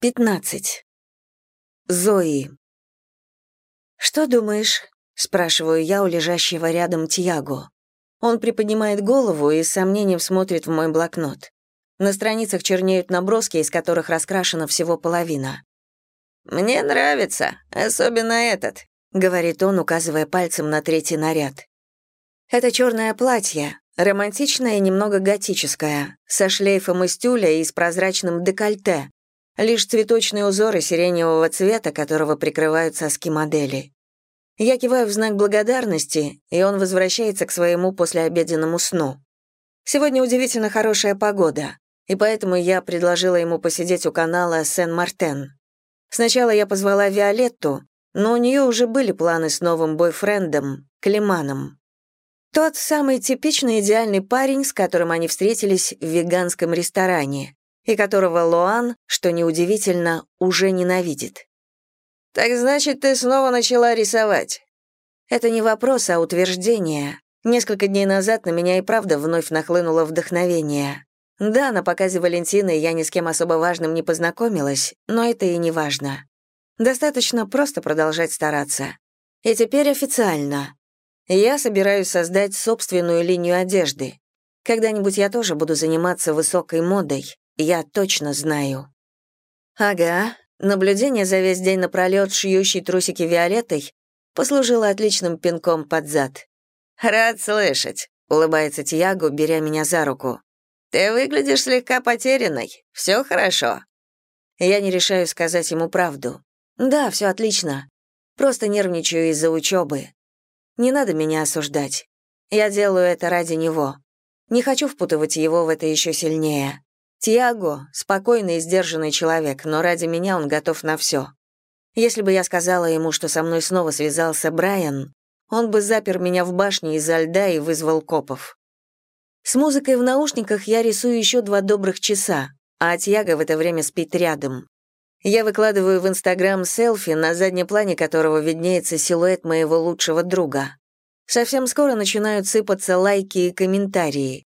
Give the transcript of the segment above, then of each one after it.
15. Зои. «Что думаешь?» — спрашиваю я у лежащего рядом Тиаго. Он приподнимает голову и с сомнением смотрит в мой блокнот. На страницах чернеют наброски, из которых раскрашена всего половина. «Мне нравится, особенно этот», — говорит он, указывая пальцем на третий наряд. Это черное платье, романтичное и немного готическое, со шлейфом из тюля и с прозрачным декольте, лишь цветочные узоры сиреневого цвета, которого прикрывают соски модели. Я киваю в знак благодарности, и он возвращается к своему послеобеденному сну. Сегодня удивительно хорошая погода, и поэтому я предложила ему посидеть у канала Сен-Мартен. Сначала я позвала Виолетту, но у нее уже были планы с новым бойфрендом, Климаном. Тот самый типичный идеальный парень, с которым они встретились в веганском ресторане и которого Лоан, что неудивительно, уже ненавидит. «Так значит, ты снова начала рисовать?» Это не вопрос, а утверждение. Несколько дней назад на меня и правда вновь нахлынуло вдохновение. Да, на показе Валентины я ни с кем особо важным не познакомилась, но это и не важно. Достаточно просто продолжать стараться. И теперь официально. Я собираюсь создать собственную линию одежды. Когда-нибудь я тоже буду заниматься высокой модой, я точно знаю. Ага, наблюдение за весь день напролёт шьющей трусики Виолеттой послужило отличным пинком под зад. «Рад слышать», — улыбается Тиаго, беря меня за руку. «Ты выглядишь слегка потерянной. Все хорошо?» Я не решаю сказать ему правду. «Да, все отлично. Просто нервничаю из-за учебы. Не надо меня осуждать. Я делаю это ради него. Не хочу впутывать его в это еще сильнее. Тиаго — спокойный и сдержанный человек, но ради меня он готов на все. Если бы я сказала ему, что со мной снова связался Брайан, он бы запер меня в башне из-за льда и вызвал копов. С музыкой в наушниках я рисую еще два добрых часа, а Тиаго в это время спит рядом. Я выкладываю в Инстаграм селфи, на заднем плане которого виднеется силуэт моего лучшего друга. Совсем скоро начинают сыпаться лайки и комментарии.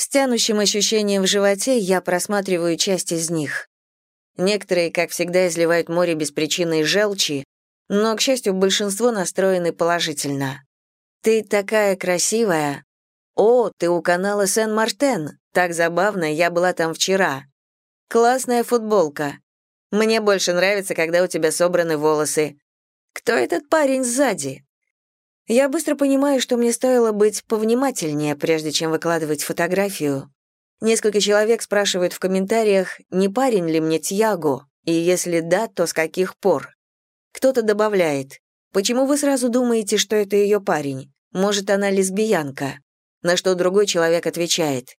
С тянущим ощущением в животе я просматриваю часть из них. Некоторые, как всегда, изливают море беспричинной желчи, но, к счастью, большинство настроены положительно. «Ты такая красивая!» «О, ты у канала Сен-Мартен! Так забавно, я была там вчера!» «Классная футболка!» «Мне больше нравится, когда у тебя собраны волосы!» «Кто этот парень сзади?» Я быстро понимаю, что мне стоило быть повнимательнее, прежде чем выкладывать фотографию. Несколько человек спрашивают в комментариях, не парень ли мне Тьяго, и если да, то с каких пор. Кто-то добавляет, почему вы сразу думаете, что это ее парень? Может, она лесбиянка? На что другой человек отвечает,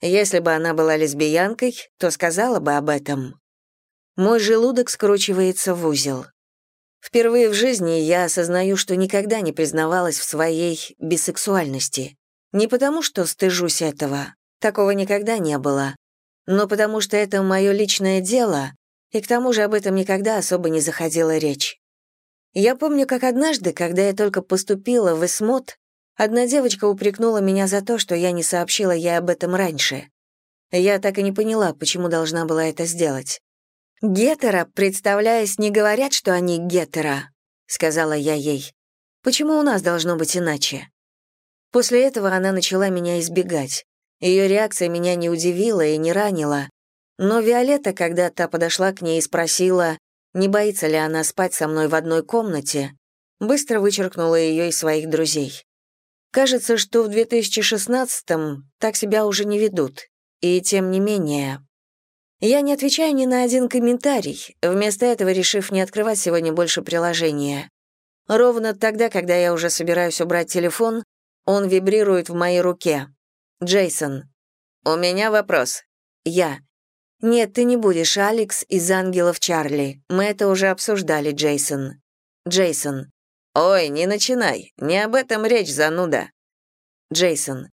если бы она была лесбиянкой, то сказала бы об этом. Мой желудок скручивается в узел. Впервые в жизни я осознаю, что никогда не признавалась в своей бисексуальности. Не потому, что стыжусь этого, такого никогда не было, но потому что это мое личное дело, и к тому же об этом никогда особо не заходила речь. Я помню, как однажды, когда я только поступила в ИСМОТ, одна девочка упрекнула меня за то, что я не сообщила ей об этом раньше. Я так и не поняла, почему должна была это сделать. «Гетера, представляясь, не говорят, что они гетера», — сказала я ей. «Почему у нас должно быть иначе?» После этого она начала меня избегать. Ее реакция меня не удивила и не ранила. Но Виолетта, когда та подошла к ней и спросила, не боится ли она спать со мной в одной комнате, быстро вычеркнула ее из своих друзей. Кажется, что в 2016-м так себя уже не ведут. И тем не менее, я не отвечаю ни на один комментарий, вместо этого решив не открывать сегодня больше приложения. Ровно тогда, когда я уже собираюсь убрать телефон, он вибрирует в моей руке. Джейсон. «У меня вопрос». Я. «Нет, ты не будешь Алекс из «Ангелов Чарли». Мы это уже обсуждали, Джейсон». Джейсон. «Ой, не начинай. Не об этом речь, зануда». Джейсон.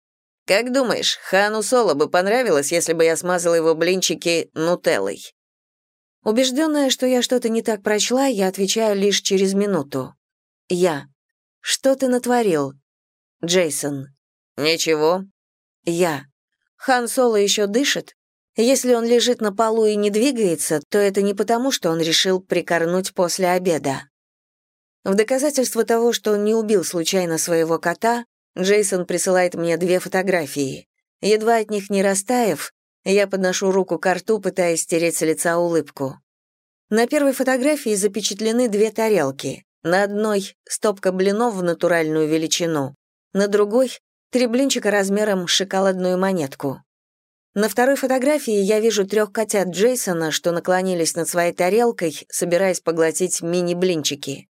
Как думаешь, Хану Соло бы понравилось, если бы я смазала его блинчики нутеллой? Убежденная, что я что-то не так прочла, я отвечаю лишь через минуту. Я. Что ты натворил? Джейсон. Ничего. Я. Хан Соло еще дышит? Если он лежит на полу и не двигается, то это не потому, что он решил прикорнуть после обеда. В доказательство того, что он не убил случайно своего кота, Джейсон присылает мне две фотографии. Едва от них не растаяв, я подношу руку к рту, пытаясь стереть с лица улыбку. На первой фотографии запечатлены две тарелки. На одной — стопка блинов в натуральную величину, на другой — три блинчика размером с шоколадную монетку. На второй фотографии я вижу трех котят Джейсона, что наклонились над своей тарелкой, собираясь поглотить мини-блинчики.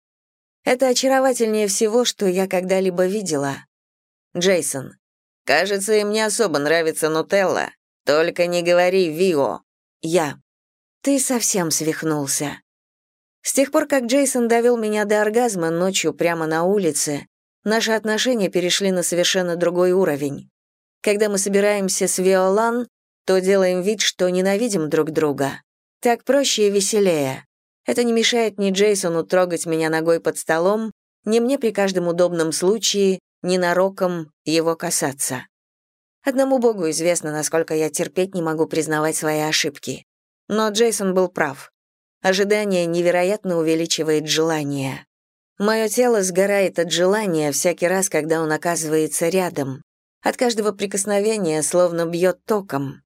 Это очаровательнее всего, что я когда-либо видела. Джейсон. «Кажется, им не особо нравится нутелла. Только не говори Вио». Я. «Ты совсем свихнулся». С тех пор, как Джейсон довел меня до оргазма ночью прямо на улице, наши отношения перешли на совершенно другой уровень. Когда мы собираемся с Виолан, то делаем вид, что ненавидим друг друга. Так проще и веселее. Это не мешает ни Джейсону трогать меня ногой под столом, ни мне при каждом удобном случае, ненароком его касаться. Одному богу известно, насколько я терпеть не могу признавать свои ошибки. Но Джейсон был прав. Ожидание невероятно увеличивает желание. Мое тело сгорает от желания всякий раз, когда он оказывается рядом. От каждого прикосновения словно бьет током.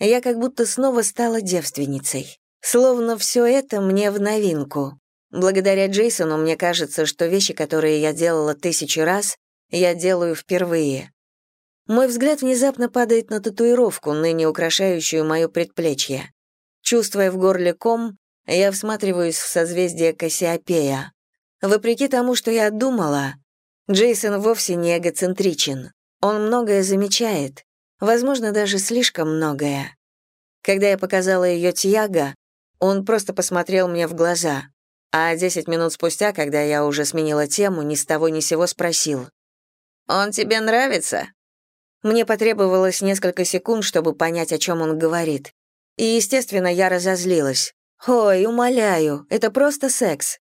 Я как будто снова стала девственницей. Словно все это мне в новинку. Благодаря Джейсону мне кажется, что вещи, которые я делала тысячу раз, я делаю впервые. Мой взгляд внезапно падает на татуировку, ныне украшающую мое предплечье. Чувствуя в горле ком, я всматриваюсь в созвездие Кассиопея. Вопреки тому, что я думала, Джейсон вовсе не эгоцентричен. Он многое замечает, возможно, даже слишком многое. Когда я показала ее Тьяго, он просто посмотрел мне в глаза, а десять минут спустя, когда я уже сменила тему, ни с того ни сего спросил. «Он тебе нравится?» Мне потребовалось несколько секунд, чтобы понять, о чем он говорит. И, естественно, я разозлилась. «Ой, умоляю, это просто секс».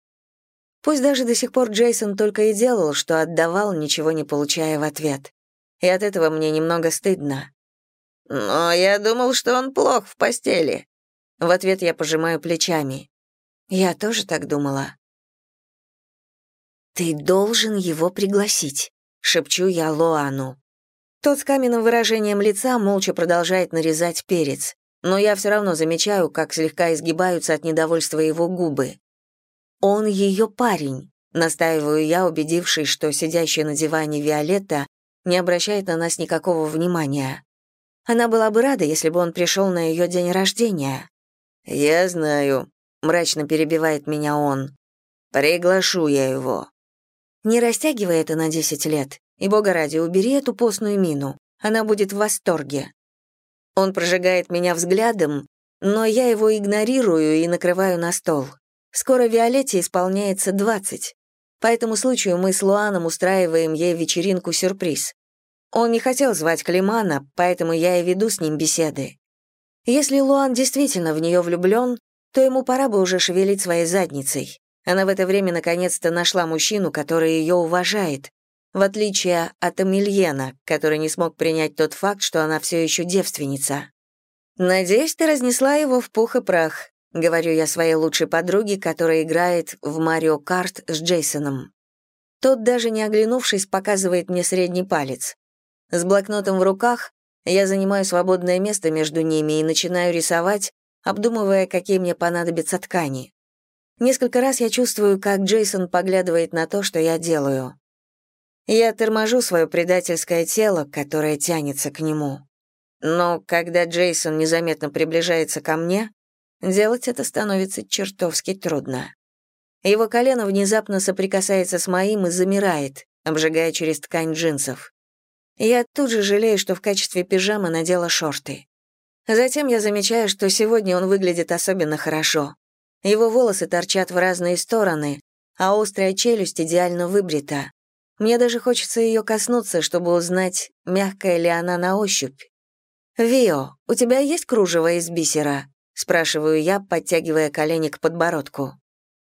Пусть даже до сих пор Джейсон только и делал, что отдавал, ничего не получая в ответ. И от этого мне немного стыдно. «Но я думал, что он плох в постели». В ответ я пожимаю плечами. Я тоже так думала. «Ты должен его пригласить», — шепчу я Лоану. Тот с каменным выражением лица молча продолжает нарезать перец но я все равно замечаю, как слегка изгибаются от недовольства его губы. «Он ее парень», — настаиваю я, убедившись, что сидящая на диване Виолетта не обращает на нас никакого внимания. Она была бы рада, если бы он пришел на ее день рождения. «Я знаю», — мрачно перебивает меня он. «Приглашу я его». Не растягивай это на десять лет, и, бога ради, убери эту постную мину. Она будет в восторге. Он прожигает меня взглядом, но я его игнорирую и накрываю на стол. Скоро Виолетте исполняется 20. По этому случаю мы с Луаном устраиваем ей вечеринку-сюрприз. Он не хотел звать Климана, поэтому я и веду с ним беседы. Если Луан действительно в нее влюблен, то ему пора бы уже шевелить своей задницей. Она в это время наконец-то нашла мужчину, который ее уважает, в отличие от Эмильена, который не смог принять тот факт, что она все еще девственница. «Надеюсь, ты разнесла его в пух и прах», — говорю я своей лучшей подруге, которая играет в Марио Карт с Джейсоном. Тот, даже не оглянувшись, показывает мне средний палец. С блокнотом в руках я занимаю свободное место между ними и начинаю рисовать, обдумывая, какие мне понадобятся ткани. Несколько раз я чувствую, как Джейсон поглядывает на то, что я делаю. Я торможу свое предательское тело, которое тянется к нему. Но когда Джейсон незаметно приближается ко мне, делать это становится чертовски трудно. Его колено внезапно соприкасается с моим и замирает, обжигая через ткань джинсов. Я тут же жалею, что в качестве пижамы надела шорты. Затем я замечаю, что сегодня он выглядит особенно хорошо. Его волосы торчат в разные стороны, а острая челюсть идеально выбрита. Мне даже хочется ее коснуться, чтобы узнать, мягкая ли она на ощупь. «Вио, у тебя есть кружево из бисера?» — спрашиваю я, подтягивая колени к подбородку.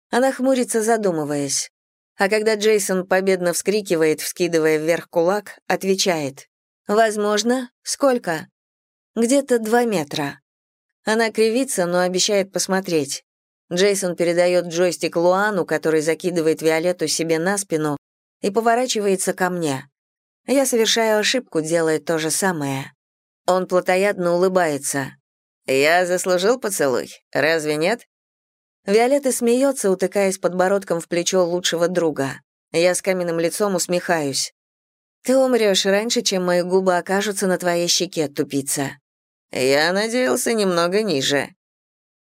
Она хмурится, задумываясь. А когда Джейсон победно вскрикивает, вскидывая вверх кулак, отвечает. «Возможно. Сколько?» «Где-то два метра. Она кривится, но обещает посмотреть. Джейсон передает джойстик Луану, который закидывает Виолетту себе на спину и поворачивается ко мне. Я совершаю ошибку, делая то же самое. Он плотоядно улыбается. «Я заслужил поцелуй, разве нет?» Виолетта смеется, утыкаясь подбородком в плечо лучшего друга. Я с каменным лицом усмехаюсь. «Ты умрешь раньше, чем мои губы окажутся на твоей щеке, тупица». «Я надеялся немного ниже».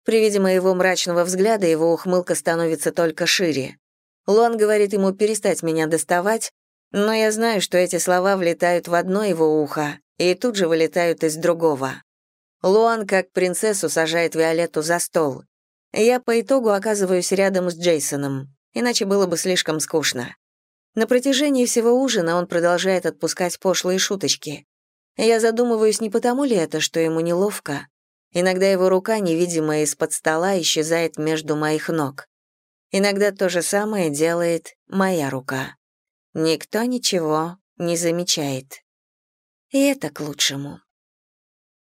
При виде моего мрачного взгляда его ухмылка становится только шире. Лон говорит ему перестать меня доставать, но я знаю, что эти слова влетают в одно его ухо и тут же вылетают из другого. Луан, как принцессу, сажает Виолетту за стол. Я по итогу оказываюсь рядом с Джейсоном, иначе было бы слишком скучно. На протяжении всего ужина он продолжает отпускать пошлые шуточки. Я задумываюсь, не потому ли это, что ему неловко. Иногда его рука, невидимая из-под стола, исчезает между моих ног. Иногда то же самое делает моя рука. Никто ничего не замечает. И это к лучшему.